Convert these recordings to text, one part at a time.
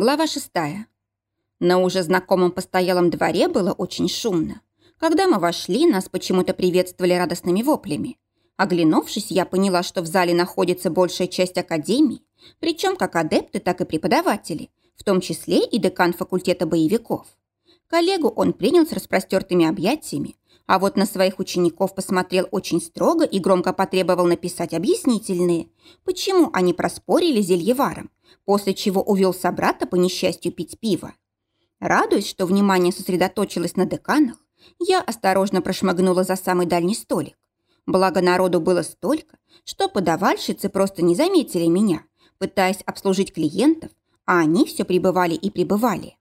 Глава шестая. На уже знакомом постоялом дворе было очень шумно. Когда мы вошли, нас почему-то приветствовали радостными воплями. Оглянувшись, я поняла, что в зале находится большая часть академии, причем как адепты, так и преподаватели, в том числе и декан факультета боевиков. Коллегу он принял с распростертыми объятиями, а вот на своих учеников посмотрел очень строго и громко потребовал написать объяснительные, почему они проспорили зельеваром, после чего увел собрата по несчастью пить пиво. Радуясь, что внимание сосредоточилось на деканах, я осторожно прошмыгнула за самый дальний столик. Благо народу было столько, что подавальщицы просто не заметили меня, пытаясь обслужить клиентов, а они все прибывали и прибывали.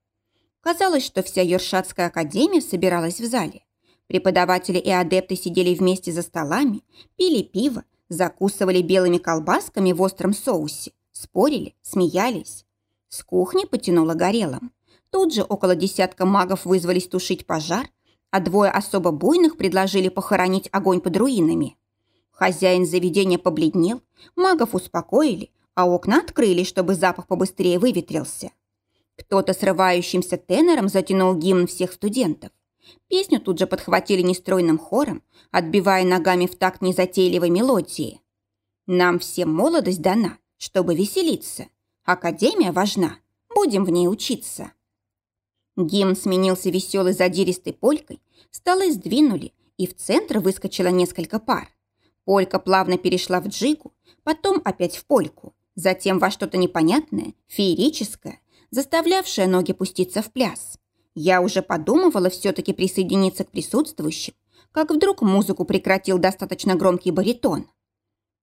Казалось, что вся Ершатская академия собиралась в зале. Преподаватели и адепты сидели вместе за столами, пили пиво, закусывали белыми колбасками в остром соусе, спорили, смеялись. С кухни потянуло горелым. Тут же около десятка магов вызвались тушить пожар, а двое особо буйных предложили похоронить огонь под руинами. Хозяин заведения побледнел, магов успокоили, а окна открыли, чтобы запах побыстрее выветрился. Кто-то срывающимся тенором затянул гимн всех студентов. Песню тут же подхватили нестройным хором, отбивая ногами в такт незатейливой мелодии. Нам всем молодость дана, чтобы веселиться. Академия важна, будем в ней учиться. Гимн сменился веселой задиристой полькой, столы сдвинули, и в центр выскочило несколько пар. Полька плавно перешла в джигу, потом опять в польку, затем во что-то непонятное, феерическое, заставлявшее ноги пуститься в пляс. Я уже подумывала все-таки присоединиться к присутствующим, как вдруг музыку прекратил достаточно громкий баритон.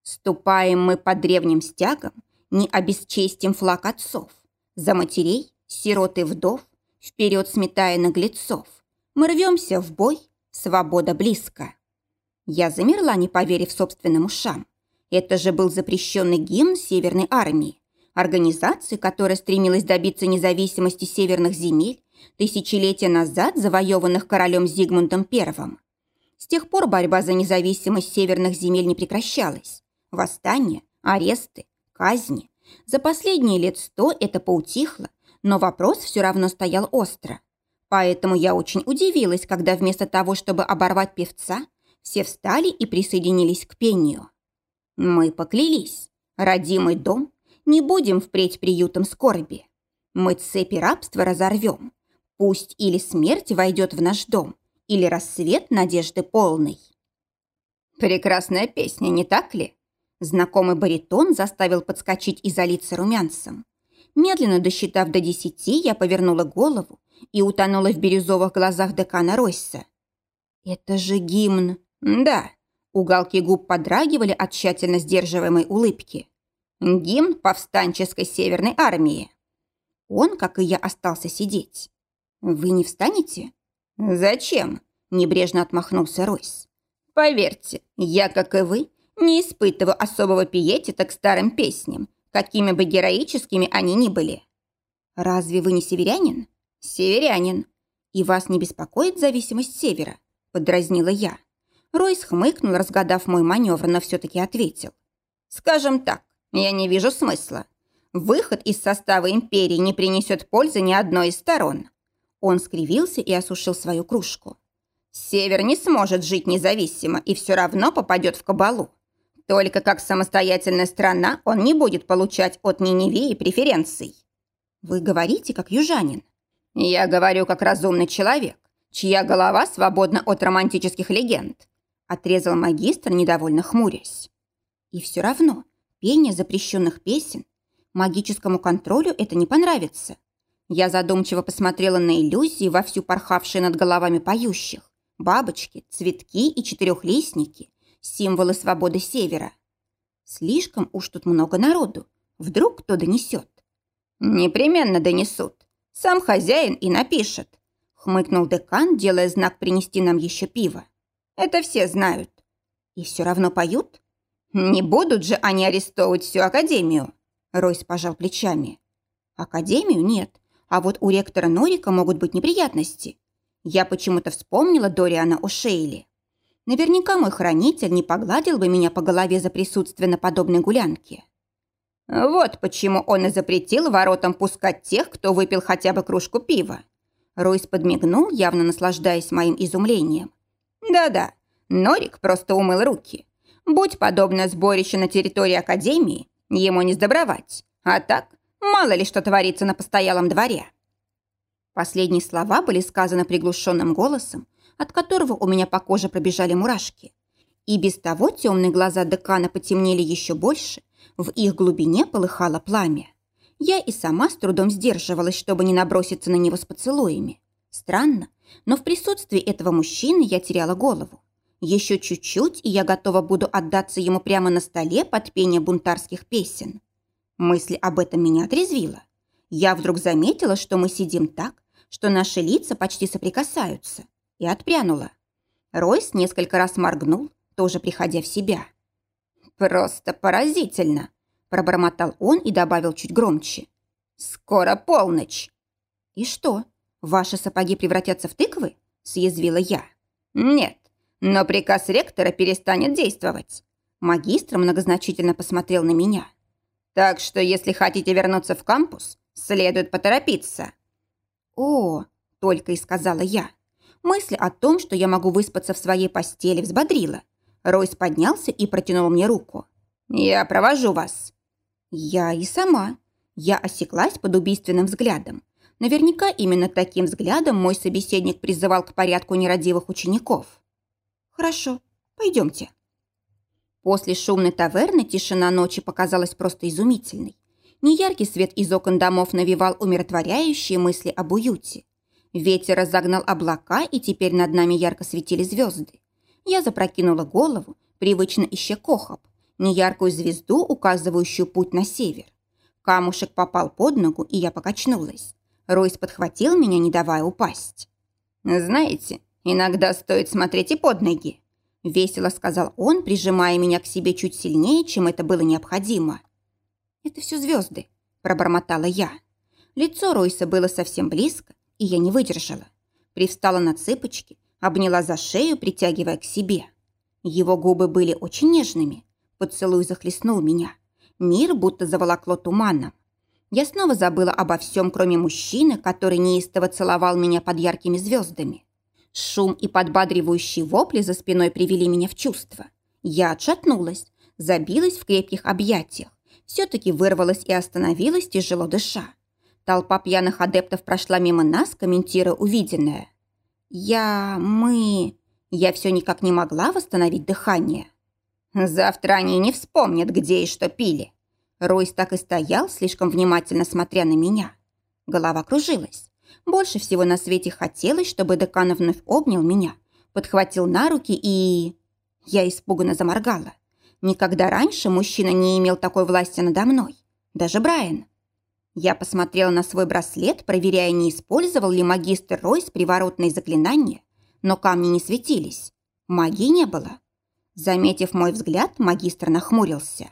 Ступаем мы по древним стягам, не обесчестим флаг отцов. За матерей, сирот и вдов, вперед сметая наглецов. Мы рвемся в бой, свобода близко. Я замерла, не поверив собственным ушам. Это же был запрещенный гимн Северной армии, организации, которая стремилась добиться независимости северных земель тысячелетия назад завоеванных королем Зигмундом I. С тех пор борьба за независимость северных земель не прекращалась. Восстания, аресты, казни. За последние лет сто это поутихло, но вопрос все равно стоял остро. Поэтому я очень удивилась, когда вместо того, чтобы оборвать певца, все встали и присоединились к пению. Мы поклялись. Родимый дом, не будем впредь приютом скорби. Мы цепи рабства разорвем, Пусть или смерть войдет в наш дом, или рассвет надежды полный. Прекрасная песня, не так ли? Знакомый баритон заставил подскочить и залиться румянцем. Медленно досчитав до десяти, я повернула голову и утонула в бирюзовых глазах декана Ройса. «Это же гимн!» «Да». Уголки губ подрагивали от тщательно сдерживаемой улыбки. «Гимн повстанческой северной армии». Он, как и я, остался сидеть. «Вы не встанете?» «Зачем?» – небрежно отмахнулся Ройс. «Поверьте, я, как и вы, не испытываю особого пиетета к старым песням, какими бы героическими они ни были». «Разве вы не северянин?» «Северянин. И вас не беспокоит зависимость севера?» – подразнила я. Ройс хмыкнул, разгадав мой маневр, но все-таки ответил. «Скажем так, я не вижу смысла. Выход из состава империи не принесет пользы ни одной из сторон. Он скривился и осушил свою кружку. «Север не сможет жить независимо и все равно попадет в кабалу. Только как самостоятельная страна он не будет получать от Ниневии преференций». «Вы говорите, как южанин». «Я говорю, как разумный человек, чья голова свободна от романтических легенд», отрезал магистр, недовольно хмурясь. «И все равно пение запрещенных песен магическому контролю это не понравится. Я задумчиво посмотрела на иллюзии, вовсю порхавшие над головами поющих. Бабочки, цветки и четырехлистники – символы свободы севера. Слишком уж тут много народу. Вдруг кто донесет? Непременно донесут. Сам хозяин и напишет. Хмыкнул декан, делая знак принести нам еще пиво. Это все знают. И все равно поют? Не будут же они арестовывать всю академию. Ройс пожал плечами. Академию нет, а вот у ректора Норика могут быть неприятности. Я почему-то вспомнила Дориана О'Шейли. Наверняка мой хранитель не погладил бы меня по голове за присутствие на подобной гулянке. Вот почему он и запретил воротам пускать тех, кто выпил хотя бы кружку пива. Ройс подмигнул, явно наслаждаясь моим изумлением. Да-да, Норик просто умыл руки. Будь подобное сборище на территории Академии, ему не сдобровать. А так, мало ли что творится на постоялом дворе. Последние слова были сказаны приглушенным голосом, от которого у меня по коже пробежали мурашки. И без того темные глаза декана потемнели еще больше, в их глубине полыхало пламя. Я и сама с трудом сдерживалась, чтобы не наброситься на него с поцелуями. Странно, но в присутствии этого мужчины я теряла голову. Еще чуть-чуть, и я готова буду отдаться ему прямо на столе под пение бунтарских песен. Мысль об этом меня отрезвила. Я вдруг заметила, что мы сидим так, что наши лица почти соприкасаются, и отпрянула. Ройс несколько раз моргнул, тоже приходя в себя. «Просто поразительно!» – пробормотал он и добавил чуть громче. «Скоро полночь!» «И что, ваши сапоги превратятся в тыквы?» – съязвила я. «Нет, но приказ ректора перестанет действовать». Магистр многозначительно посмотрел на меня. «Так что, если хотите вернуться в кампус, следует поторопиться». «О!» – только и сказала я. Мысль о том, что я могу выспаться в своей постели, взбодрила. Ройс поднялся и протянул мне руку. «Я провожу вас». Я и сама. Я осеклась под убийственным взглядом. Наверняка именно таким взглядом мой собеседник призывал к порядку нерадивых учеников. «Хорошо, пойдемте». После шумной таверны тишина ночи показалась просто изумительной. Неяркий свет из окон домов навевал умиротворяющие мысли об уюте. Ветер разогнал облака, и теперь над нами ярко светили звезды. Я запрокинула голову, привычно ища кохоб, неяркую звезду, указывающую путь на север. Камушек попал под ногу, и я покачнулась. Ройс подхватил меня, не давая упасть. «Знаете, иногда стоит смотреть и под ноги», — весело сказал он, прижимая меня к себе чуть сильнее, чем это было необходимо. «Это все звезды», – пробормотала я. Лицо Ройса было совсем близко, и я не выдержала. Привстала на цыпочки, обняла за шею, притягивая к себе. Его губы были очень нежными. Поцелуй захлестнул меня. Мир будто заволокло туманом. Я снова забыла обо всем, кроме мужчины, который неистово целовал меня под яркими звездами. Шум и подбадривающие вопли за спиной привели меня в чувство. Я отшатнулась, забилась в крепких объятиях все-таки вырвалась и остановилась, тяжело дыша. Толпа пьяных адептов прошла мимо нас, комментируя увиденное. «Я... мы...» Я все никак не могла восстановить дыхание. «Завтра они не вспомнят, где и что пили». Ройс так и стоял, слишком внимательно смотря на меня. Голова кружилась. Больше всего на свете хотелось, чтобы декан вновь обнял меня, подхватил на руки и... Я испуганно заморгала. Никогда раньше мужчина не имел такой власти надо мной. Даже Брайан. Я посмотрела на свой браслет, проверяя, не использовал ли магистр Ройс приворотные заклинания, но камни не светились. Магии не было. Заметив мой взгляд, магистр нахмурился.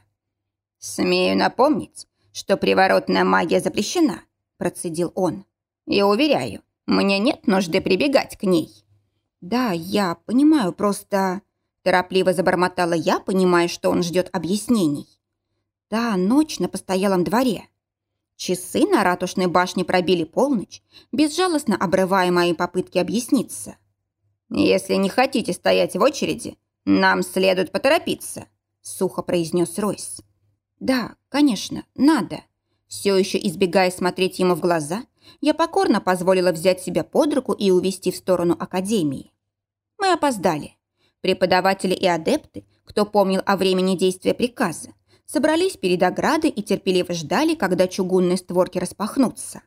«Смею напомнить, что приворотная магия запрещена», процедил он. «И уверяю, мне нет нужды прибегать к ней». «Да, я понимаю, просто...» Торопливо забормотала я, понимая, что он ждет объяснений. Да, ночь на постоялом дворе. Часы на ратушной башне пробили полночь, безжалостно обрывая мои попытки объясниться. «Если не хотите стоять в очереди, нам следует поторопиться», сухо произнес Ройс. «Да, конечно, надо». Все еще избегая смотреть ему в глаза, я покорно позволила взять себя под руку и увести в сторону академии. Мы опоздали. Преподаватели и адепты, кто помнил о времени действия приказа, собрались перед оградой и терпеливо ждали, когда чугунные створки распахнутся.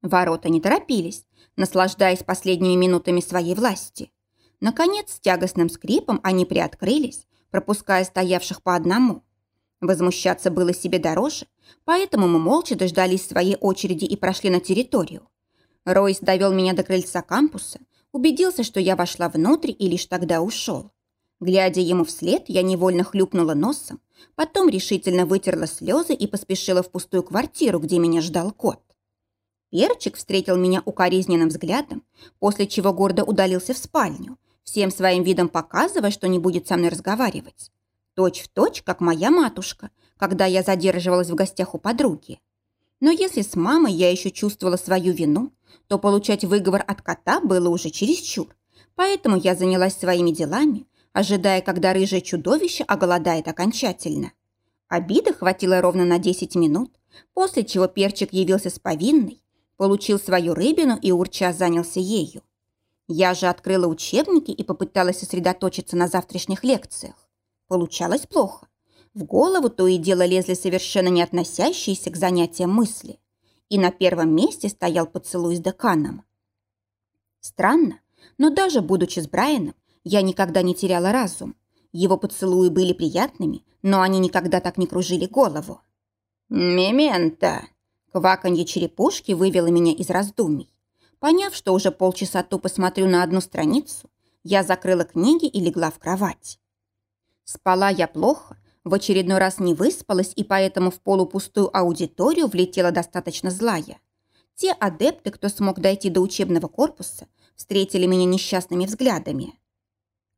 Ворота не торопились, наслаждаясь последними минутами своей власти. Наконец, с тягостным скрипом они приоткрылись, пропуская стоявших по одному. Возмущаться было себе дороже, поэтому мы молча дождались своей очереди и прошли на территорию. Ройс довел меня до крыльца кампуса, убедился, что я вошла внутрь и лишь тогда ушел. Глядя ему вслед, я невольно хлюпнула носом, потом решительно вытерла слезы и поспешила в пустую квартиру, где меня ждал кот. Перчик встретил меня укоризненным взглядом, после чего гордо удалился в спальню, всем своим видом показывая, что не будет со мной разговаривать. Точь в точь, как моя матушка, когда я задерживалась в гостях у подруги. Но если с мамой я еще чувствовала свою вину, то получать выговор от кота было уже чересчур. Поэтому я занялась своими делами, ожидая, когда рыжее чудовище оголодает окончательно. Обида хватило ровно на 10 минут, после чего перчик явился с повинной, получил свою рыбину и урча занялся ею. Я же открыла учебники и попыталась сосредоточиться на завтрашних лекциях. Получалось плохо. В голову то и дело лезли совершенно не относящиеся к занятиям мысли. И на первом месте стоял поцелуй с деканом. Странно, но даже будучи с Брайаном, я никогда не теряла разум. Его поцелуи были приятными, но они никогда так не кружили голову. «Мементо!» Кваканье черепушки вывело меня из раздумий. Поняв, что уже полчаса тупо смотрю на одну страницу, я закрыла книги и легла в кровать. Спала я плохо, в очередной раз не выспалась и поэтому в полупустую аудиторию влетела достаточно злая. Те адепты, кто смог дойти до учебного корпуса, встретили меня несчастными взглядами.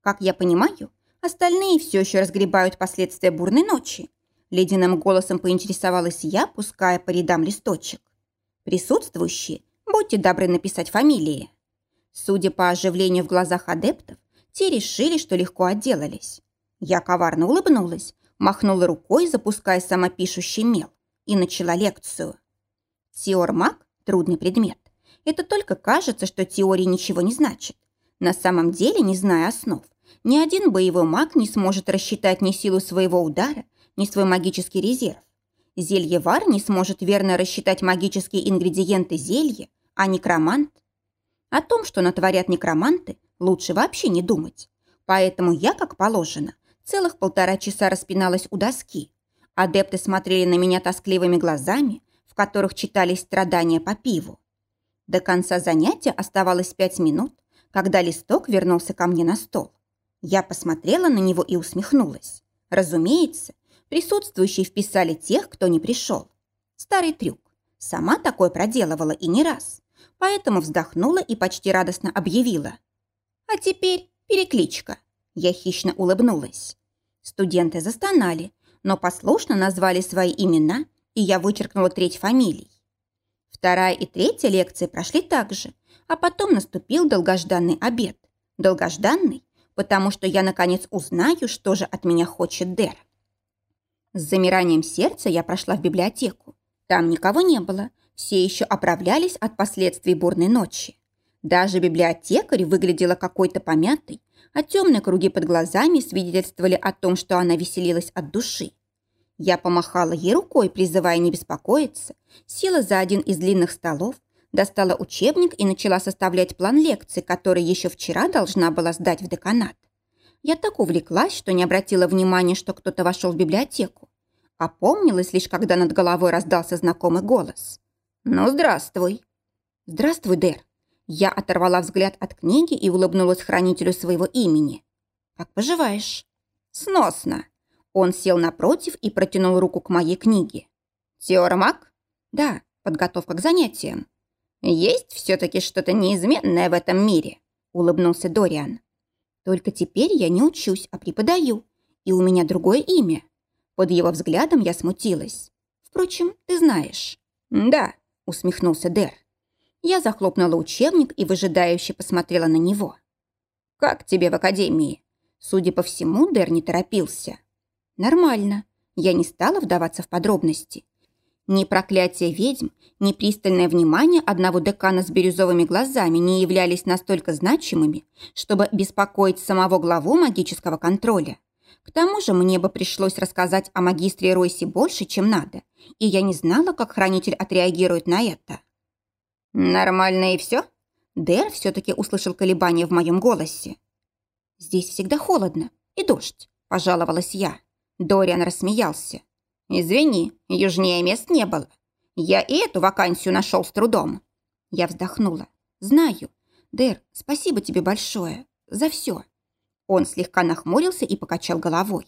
Как я понимаю, остальные все еще разгребают последствия бурной ночи. Ледяным голосом поинтересовалась я, пуская по рядам листочек. Присутствующие, будьте добры написать фамилии. Судя по оживлению в глазах адептов, те решили, что легко отделались. Я коварно улыбнулась, махнула рукой, запуская самопишущий мел, и начала лекцию. Теор-маг – трудный предмет. Это только кажется, что теория ничего не значит. На самом деле, не зная основ, ни один боевой маг не сможет рассчитать ни силу своего удара, ни свой магический резерв. Зельевар не сможет верно рассчитать магические ингредиенты зелья, а некромант. О том, что натворят некроманты, лучше вообще не думать. Поэтому я, как положено, Целых полтора часа распиналась у доски. Адепты смотрели на меня тоскливыми глазами, в которых читались страдания по пиву. До конца занятия оставалось пять минут, когда листок вернулся ко мне на стол. Я посмотрела на него и усмехнулась. Разумеется, присутствующие вписали тех, кто не пришел. Старый трюк. Сама такое проделывала и не раз. Поэтому вздохнула и почти радостно объявила. А теперь перекличка. Я хищно улыбнулась. Студенты застонали, но послушно назвали свои имена, и я вычеркнула треть фамилий. Вторая и третья лекции прошли так же, а потом наступил долгожданный обед. Долгожданный, потому что я наконец узнаю, что же от меня хочет Дэр. С замиранием сердца я прошла в библиотеку. Там никого не было, все еще оправлялись от последствий бурной ночи. Даже библиотекарь выглядела какой-то помятой, а темные круги под глазами свидетельствовали о том, что она веселилась от души. Я помахала ей рукой, призывая не беспокоиться, села за один из длинных столов, достала учебник и начала составлять план лекции, который еще вчера должна была сдать в деканат. Я так увлеклась, что не обратила внимания, что кто-то вошел в библиотеку. Опомнилась лишь, когда над головой раздался знакомый голос. «Ну, здравствуй!» «Здравствуй, Дэр!» Я оторвала взгляд от книги и улыбнулась хранителю своего имени. «Как поживаешь?» «Сносно». Он сел напротив и протянул руку к моей книге. «Теоромак?» «Да, подготовка к занятиям». «Есть все-таки что-то неизменное в этом мире», — улыбнулся Дориан. «Только теперь я не учусь, а преподаю, и у меня другое имя». Под его взглядом я смутилась. «Впрочем, ты знаешь». «Да», — усмехнулся Дэр. Я захлопнула учебник и выжидающе посмотрела на него. «Как тебе в академии?» Судя по всему, Дэр не торопился. «Нормально». Я не стала вдаваться в подробности. Ни проклятие ведьм, ни пристальное внимание одного декана с бирюзовыми глазами не являлись настолько значимыми, чтобы беспокоить самого главу магического контроля. К тому же мне бы пришлось рассказать о магистре Ройсе больше, чем надо, и я не знала, как хранитель отреагирует на это. «Нормально и все?» Дэр все-таки услышал колебания в моем голосе. «Здесь всегда холодно и дождь», – пожаловалась я. Дориан рассмеялся. «Извини, южнее мест не было. Я и эту вакансию нашел с трудом». Я вздохнула. «Знаю. Дэр, спасибо тебе большое. За все». Он слегка нахмурился и покачал головой.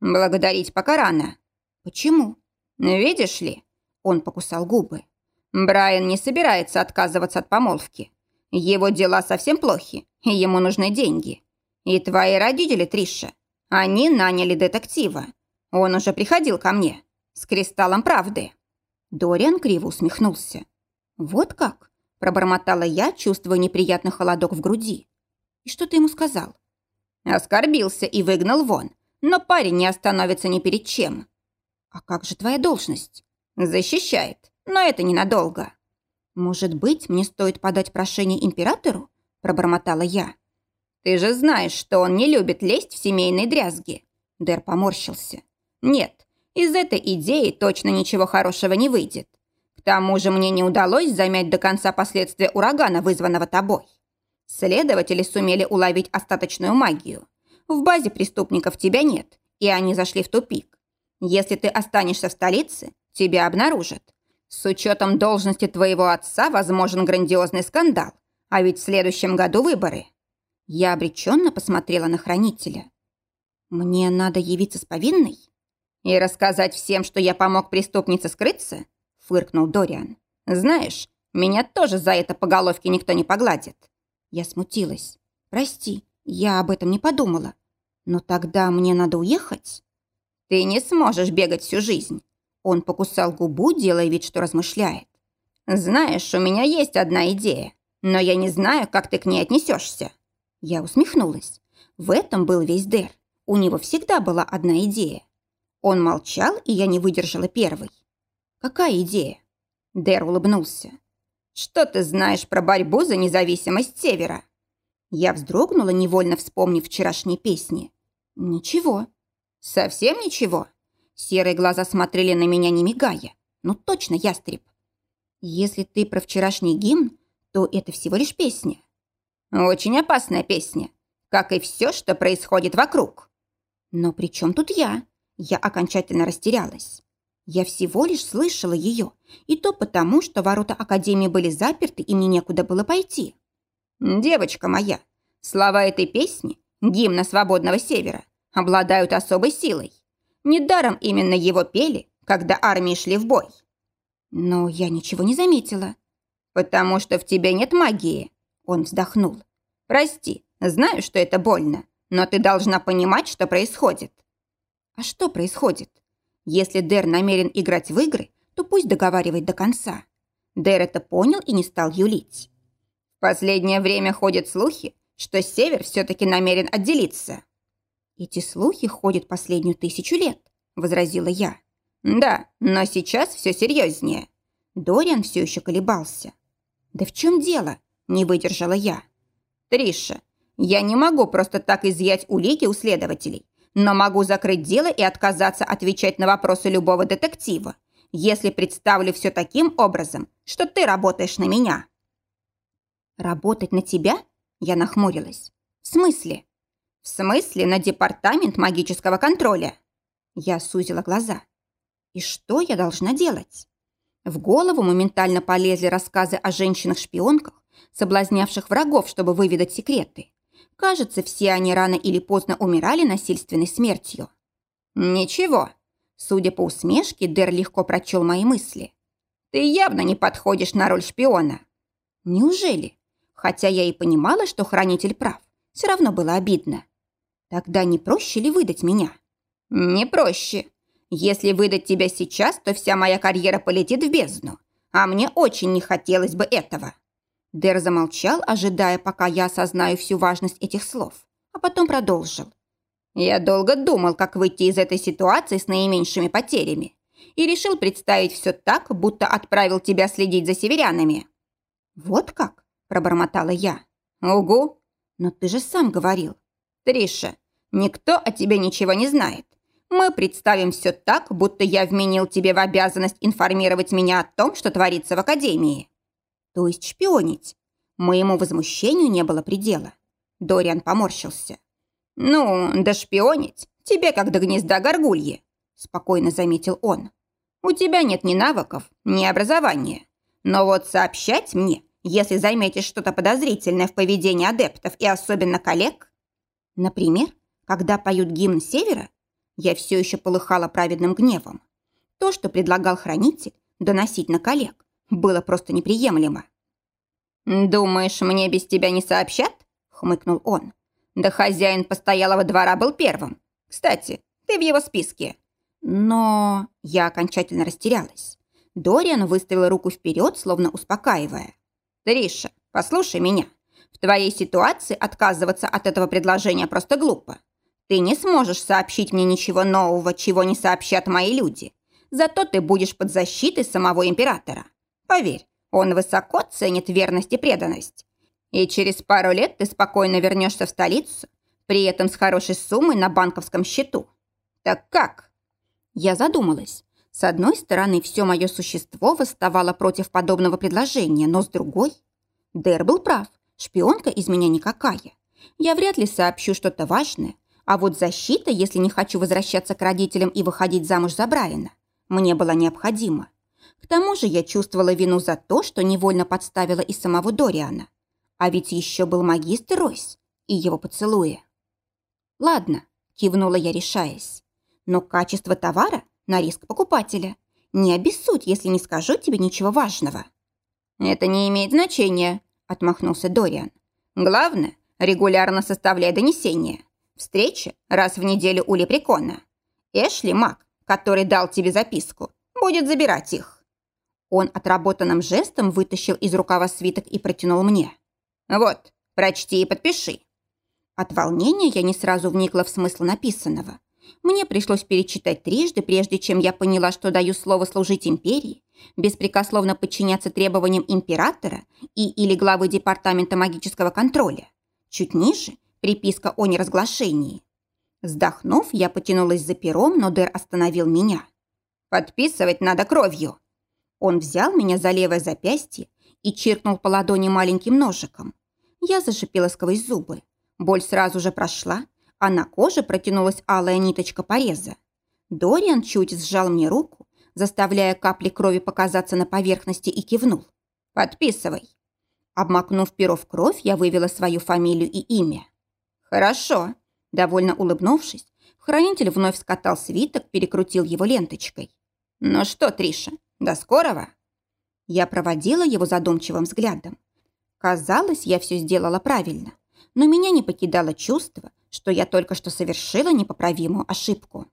«Благодарить пока рано». «Почему?» «Видишь ли?» Он покусал губы. Брайан не собирается отказываться от помолвки. Его дела совсем плохи, и ему нужны деньги. И твои родители, Триша, они наняли детектива. Он уже приходил ко мне. С кристаллом правды». Дориан криво усмехнулся. «Вот как?» – пробормотала я, чувствуя неприятный холодок в груди. «И что ты ему сказал?» Оскорбился и выгнал вон. Но парень не остановится ни перед чем. «А как же твоя должность?» «Защищает, но это ненадолго». «Может быть, мне стоит подать прошение императору?» – пробормотала я. «Ты же знаешь, что он не любит лезть в семейные дрязги». Дэр поморщился. «Нет, из этой идеи точно ничего хорошего не выйдет. К тому же мне не удалось замять до конца последствия урагана, вызванного тобой. Следователи сумели уловить остаточную магию. В базе преступников тебя нет, и они зашли в тупик. Если ты останешься в столице, тебя обнаружат. С учетом должности твоего отца возможен грандиозный скандал, а ведь в следующем году выборы. Я обреченно посмотрела на хранителя. Мне надо явиться с повинной? И рассказать всем, что я помог преступнице скрыться? Фыркнул Дориан. Знаешь, меня тоже за это по головке никто не погладит. Я смутилась. «Прости, я об этом не подумала. Но тогда мне надо уехать?» «Ты не сможешь бегать всю жизнь». Он покусал губу, делая вид, что размышляет. «Знаешь, у меня есть одна идея, но я не знаю, как ты к ней отнесешься». Я усмехнулась. В этом был весь Дэр. У него всегда была одна идея. Он молчал, и я не выдержала первой. «Какая идея?» Дэр улыбнулся. Что ты знаешь про борьбу за независимость Севера?» Я вздрогнула, невольно вспомнив вчерашние песни. «Ничего». «Совсем ничего?» Серые глаза смотрели на меня, не мигая. «Ну точно, ястреб». «Если ты про вчерашний гимн, то это всего лишь песня». «Очень опасная песня, как и все, что происходит вокруг». «Но при чем тут я?» Я окончательно растерялась. Я всего лишь слышала ее, и то потому, что ворота Академии были заперты, и мне некуда было пойти. «Девочка моя, слова этой песни, гимна свободного севера, обладают особой силой. Недаром именно его пели, когда армии шли в бой». «Но я ничего не заметила». «Потому что в тебе нет магии», — он вздохнул. «Прости, знаю, что это больно, но ты должна понимать, что происходит». «А что происходит?» Если Дэр намерен играть в игры, то пусть договаривает до конца. Дэр это понял и не стал юлить. В последнее время ходят слухи, что Север все-таки намерен отделиться. Эти слухи ходят последнюю тысячу лет, возразила я. Да, но сейчас все серьезнее. Дориан все еще колебался. Да в чем дело? Не выдержала я. Триша, я не могу просто так изъять улики у следователей но могу закрыть дело и отказаться отвечать на вопросы любого детектива, если представлю все таким образом, что ты работаешь на меня». «Работать на тебя?» Я нахмурилась. «В смысле?» «В смысле на департамент магического контроля?» Я сузила глаза. «И что я должна делать?» В голову моментально полезли рассказы о женщинах-шпионках, соблазнявших врагов, чтобы выведать секреты. Кажется, все они рано или поздно умирали насильственной смертью. Ничего. Судя по усмешке, Дер легко прочел мои мысли. Ты явно не подходишь на роль шпиона. Неужели? Хотя я и понимала, что хранитель прав. Все равно было обидно. Тогда не проще ли выдать меня? Не проще. Если выдать тебя сейчас, то вся моя карьера полетит в бездну. А мне очень не хотелось бы этого. Дэр замолчал, ожидая, пока я осознаю всю важность этих слов, а потом продолжил. «Я долго думал, как выйти из этой ситуации с наименьшими потерями, и решил представить все так, будто отправил тебя следить за северянами». «Вот как?» – пробормотала я. «Угу! Но ты же сам говорил». «Триша, никто о тебе ничего не знает. Мы представим все так, будто я вменил тебе в обязанность информировать меня о том, что творится в Академии». То есть шпионить. Моему возмущению не было предела. Дориан поморщился. «Ну, да шпионить тебе как до гнезда горгульи», спокойно заметил он. «У тебя нет ни навыков, ни образования. Но вот сообщать мне, если заметишь что-то подозрительное в поведении адептов и особенно коллег...» Например, когда поют гимн Севера, я все еще полыхала праведным гневом. То, что предлагал хранитель, доносить на коллег, было просто неприемлемо. «Думаешь, мне без тебя не сообщат?» — хмыкнул он. «Да хозяин постоялого двора был первым. Кстати, ты в его списке. Но я окончательно растерялась. Дориан выставил руку вперед, словно успокаивая. «Триша, послушай меня. В твоей ситуации отказываться от этого предложения просто глупо. Ты не сможешь сообщить мне ничего нового, чего не сообщат мои люди. Зато ты будешь под защитой самого императора. Поверь, он высоко ценит верность и преданность. И через пару лет ты спокойно вернешься в столицу, при этом с хорошей суммой на банковском счету. Так как? Я задумалась. С одной стороны, все мое существо восставало против подобного предложения, но с другой... Дэр был прав, шпионка из меня никакая. Я вряд ли сообщу что-то важное, а вот защита, если не хочу возвращаться к родителям и выходить замуж за Брайана, мне была необходима. К тому же я чувствовала вину за то, что невольно подставила и самого Дориана. А ведь еще был магистр Ройс и его поцелуя. «Ладно», – кивнула я, решаясь. «Но качество товара на риск покупателя. Не обессудь, если не скажу тебе ничего важного». «Это не имеет значения», – отмахнулся Дориан. «Главное, регулярно составляй донесения. Встреча раз в неделю у Лепрекона. Эшли, маг, который дал тебе записку, будет забирать их». Он отработанным жестом вытащил из рукава свиток и протянул мне. «Вот, прочти и подпиши». От волнения я не сразу вникла в смысл написанного. Мне пришлось перечитать трижды, прежде чем я поняла, что даю слово служить империи, беспрекословно подчиняться требованиям императора и или главы департамента магического контроля. Чуть ниже Приписка о неразглашении. Вздохнув, я потянулась за пером, но Дэр остановил меня. «Подписывать надо кровью». Он взял меня за левое запястье и чиркнул по ладони маленьким ножиком. Я зашипела сквозь зубы. Боль сразу же прошла, а на коже протянулась алая ниточка пореза. Дориан чуть сжал мне руку, заставляя капли крови показаться на поверхности и кивнул. «Подписывай». Обмакнув перо в кровь, я вывела свою фамилию и имя. «Хорошо», – довольно улыбнувшись, хранитель вновь скатал свиток, перекрутил его ленточкой. «Ну что, Триша, до скорого?» Я проводила его задумчивым взглядом. Казалось, я все сделала правильно, но меня не покидало чувство, что я только что совершила непоправимую ошибку.